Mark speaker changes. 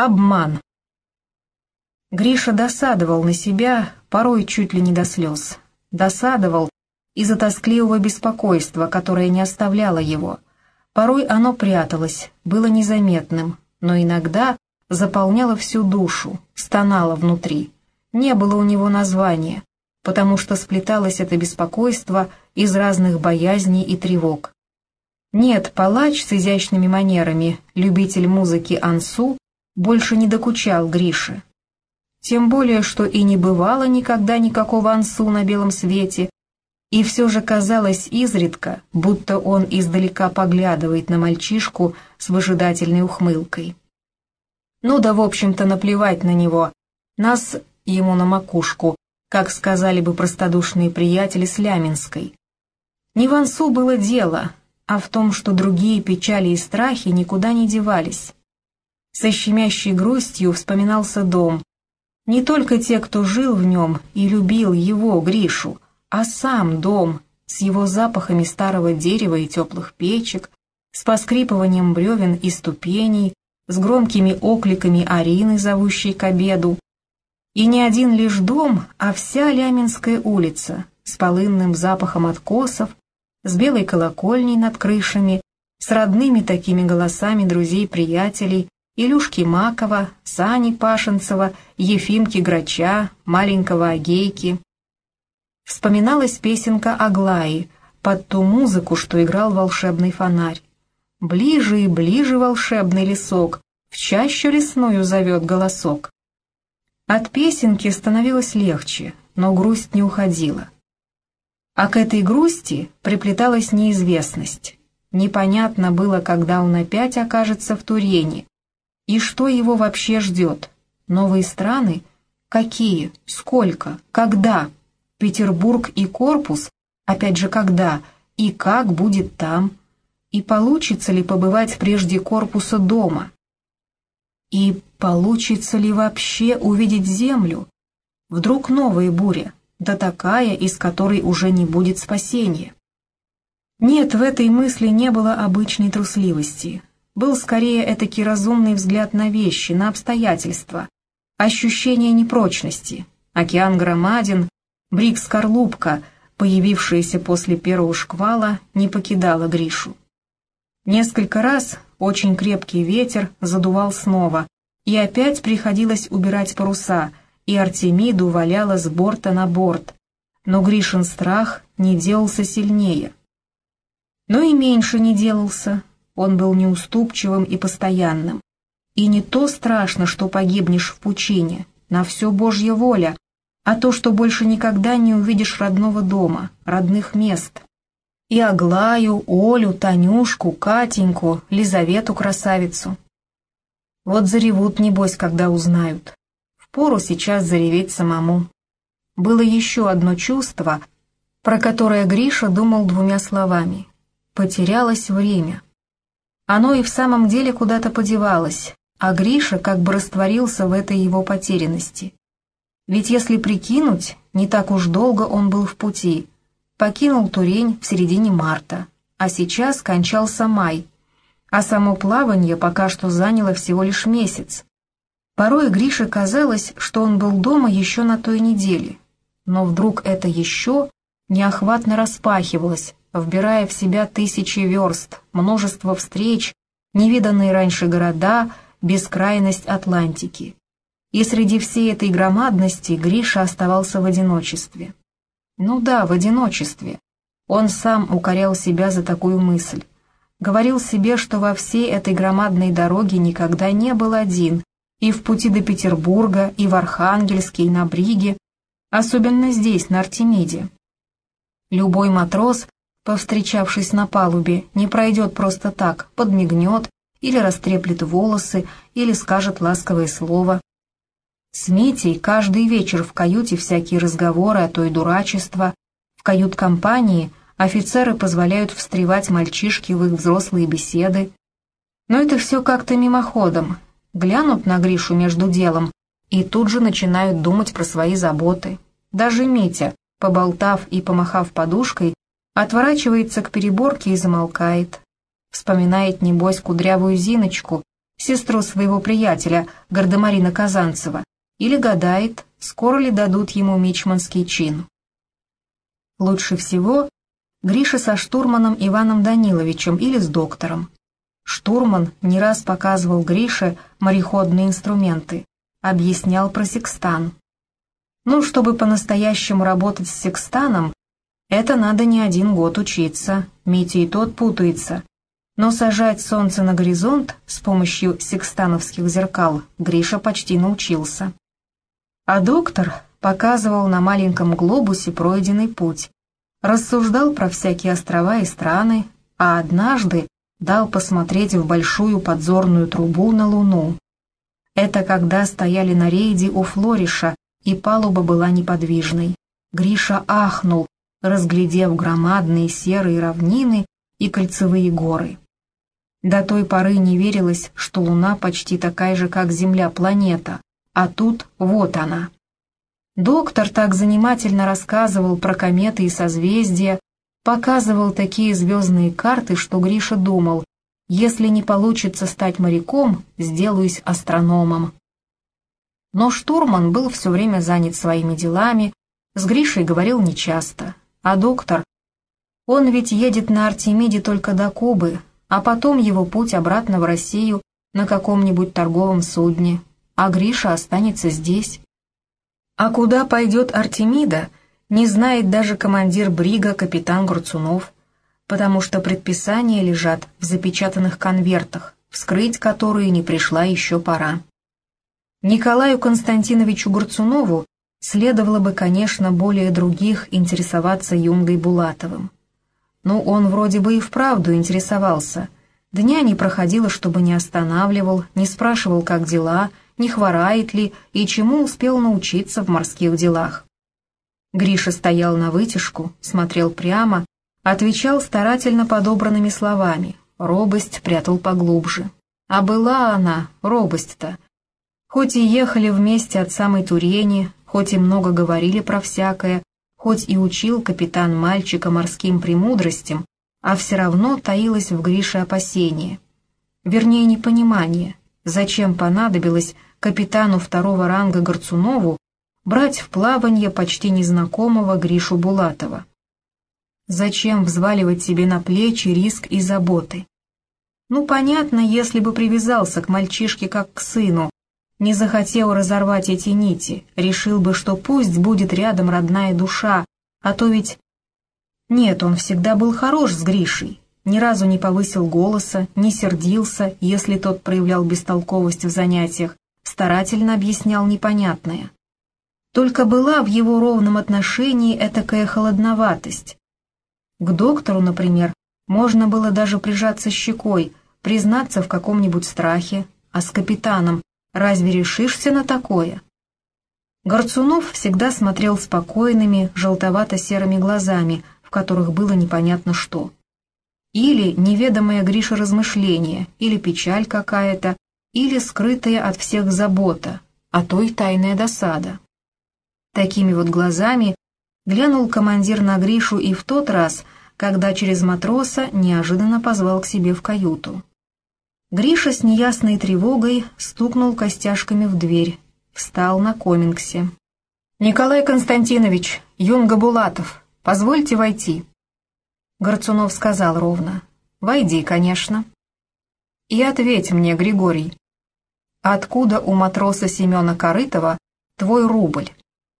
Speaker 1: Обман. Гриша досадовал на себя, порой чуть ли не до слез. Досадовал из-за тоскливого беспокойства, которое не оставляло его. Порой оно пряталось, было незаметным, но иногда заполняло всю душу, стонало внутри. Не было у него названия, потому что сплеталось это беспокойство из разных боязней и тревог. Нет, палач с изящными манерами, любитель музыки Ансу, больше не докучал Грише. Тем более, что и не бывало никогда никакого ансу на белом свете, и все же казалось изредка, будто он издалека поглядывает на мальчишку с выжидательной ухмылкой. Ну да, в общем-то, наплевать на него, нас ему на макушку, как сказали бы простодушные приятели с Ляминской. Не в ансу было дело, а в том, что другие печали и страхи никуда не девались. Со щемящей грустью вспоминался дом. Не только те, кто жил в нем и любил его, Гришу, а сам дом с его запахами старого дерева и теплых печек, с поскрипыванием бревен и ступеней, с громкими окликами Арины, зовущей к обеду. И не один лишь дом, а вся Ляминская улица с полынным запахом откосов, с белой колокольней над крышами, с родными такими голосами друзей-приятелей, Илюшки Макова, Сани Пашинцева, Ефимки Грача, маленького Агейки. Вспоминалась песенка Аглаи под ту музыку, что играл волшебный фонарь. Ближе и ближе волшебный лесок, в чащу лесную зовет голосок. От песенки становилось легче, но грусть не уходила. А к этой грусти приплеталась неизвестность. Непонятно было, когда он опять окажется в Турене, и что его вообще ждет? Новые страны? Какие? Сколько? Когда? Петербург и корпус? Опять же, когда? И как будет там? И получится ли побывать прежде корпуса дома? И получится ли вообще увидеть землю? Вдруг новая буря, да такая, из которой уже не будет спасения. Нет, в этой мысли не было обычной трусливости, был скорее этакий разумный взгляд на вещи, на обстоятельства, ощущение непрочности. Океан громаден, брик-скорлупка, появившаяся после первого шквала, не покидала Гришу. Несколько раз очень крепкий ветер задувал снова, и опять приходилось убирать паруса, и Артемиду валяла с борта на борт, но Гришин страх не делался сильнее. Но и меньше не делался, он был неуступчивым и постоянным. И не то страшно, что погибнешь в пучине, на все Божья воля, а то, что больше никогда не увидишь родного дома, родных мест. И Аглаю, Олю, Танюшку, Катеньку, Лизавету-красавицу. Вот заревут, небось, когда узнают. Впору сейчас зареветь самому. Было еще одно чувство, про которое Гриша думал двумя словами. Потерялось время. Оно и в самом деле куда-то подевалось, а Гриша как бы растворился в этой его потерянности. Ведь если прикинуть, не так уж долго он был в пути. Покинул Турень в середине марта, а сейчас кончался май, а само плавание пока что заняло всего лишь месяц. Порой Грише казалось, что он был дома еще на той неделе, но вдруг это еще неохватно распахивалось, вбирая в себя тысячи верст, множество встреч, невиданные раньше города, бескрайность Атлантики. И среди всей этой громадности Гриша оставался в одиночестве. Ну да, в одиночестве. Он сам укорял себя за такую мысль. Говорил себе, что во всей этой громадной дороге никогда не был один, и в пути до Петербурга, и в Архангельске, и на Бриге, особенно здесь, на Артемиде. Любой матрос повстречавшись на палубе, не пройдет просто так, подмигнет или растреплет волосы, или скажет ласковое слово. С Митей каждый вечер в каюте всякие разговоры, а то и дурачество. В кают-компании офицеры позволяют встревать мальчишки в их взрослые беседы. Но это все как-то мимоходом. Глянут на Гришу между делом и тут же начинают думать про свои заботы. Даже Митя, поболтав и помахав подушкой, отворачивается к переборке и замолкает. Вспоминает, небось, кудрявую Зиночку, сестру своего приятеля, Гардемарина Казанцева, или гадает, скоро ли дадут ему мичманский чин. Лучше всего Гриша со штурманом Иваном Даниловичем или с доктором. Штурман не раз показывал Грише мореходные инструменты, объяснял про секстан. Ну, чтобы по-настоящему работать с секстаном, это надо не один год учиться, Митя и тот путается. Но сажать солнце на горизонт с помощью секстановских зеркал Гриша почти научился. А доктор показывал на маленьком глобусе пройденный путь, рассуждал про всякие острова и страны, а однажды дал посмотреть в большую подзорную трубу на Луну. Это когда стояли на рейде у Флориша, и палуба была неподвижной. Гриша ахнул, разглядев громадные серые равнины и кольцевые горы. До той поры не верилось, что Луна почти такая же, как Земля, планета, а тут вот она. Доктор так занимательно рассказывал про кометы и созвездия, показывал такие звездные карты, что Гриша думал, если не получится стать моряком, сделаюсь астрономом. Но штурман был все время занят своими делами, с Гришей говорил нечасто. А доктор? Он ведь едет на Артемиде только до Кубы, а потом его путь обратно в Россию на каком-нибудь торговом судне, а Гриша останется здесь. А куда пойдет Артемида, не знает даже командир брига капитан Гурцунов, потому что предписания лежат в запечатанных конвертах, вскрыть которые не пришла еще пора. Николаю Константиновичу Гурцунову следовало бы, конечно, более других интересоваться Юнгой Булатовым. Но он вроде бы и вправду интересовался. Дня не проходило, чтобы не останавливал, не спрашивал, как дела, не хворает ли и чему успел научиться в морских делах. Гриша стоял на вытяжку, смотрел прямо, отвечал старательно подобранными словами, робость прятал поглубже. А была она, робость-то. Хоть и ехали вместе от самой Турени, хоть и много говорили про всякое, хоть и учил капитан мальчика морским премудростям, а все равно таилось в Грише опасение. Вернее, непонимание, зачем понадобилось капитану второго ранга Горцунову брать в плавание почти незнакомого Гришу Булатова. Зачем взваливать себе на плечи риск и заботы? Ну, понятно, если бы привязался к мальчишке как к сыну, не захотел разорвать эти нити, решил бы, что пусть будет рядом родная душа, а то ведь... Нет, он всегда был хорош с Гришей, ни разу не повысил голоса, не сердился, если тот проявлял бестолковость в занятиях, старательно объяснял непонятное. Только была в его ровном отношении этакая холодноватость. К доктору, например, можно было даже прижаться щекой, признаться в каком-нибудь страхе, а с капитаном Разве решишься на такое?» Горцунов всегда смотрел спокойными, желтовато-серыми глазами, в которых было непонятно что. Или неведомое Гриша размышление, или печаль какая-то, или скрытая от всех забота, а то и тайная досада. Такими вот глазами глянул командир на Гришу и в тот раз, когда через матроса неожиданно позвал к себе в каюту. Гриша с неясной тревогой стукнул костяшками в дверь, встал на комингсе. «Николай Константинович, Юнга Булатов, позвольте войти». Горцунов сказал ровно. «Войди, конечно». «И ответь мне, Григорий, откуда у матроса Семена Корытова твой рубль?»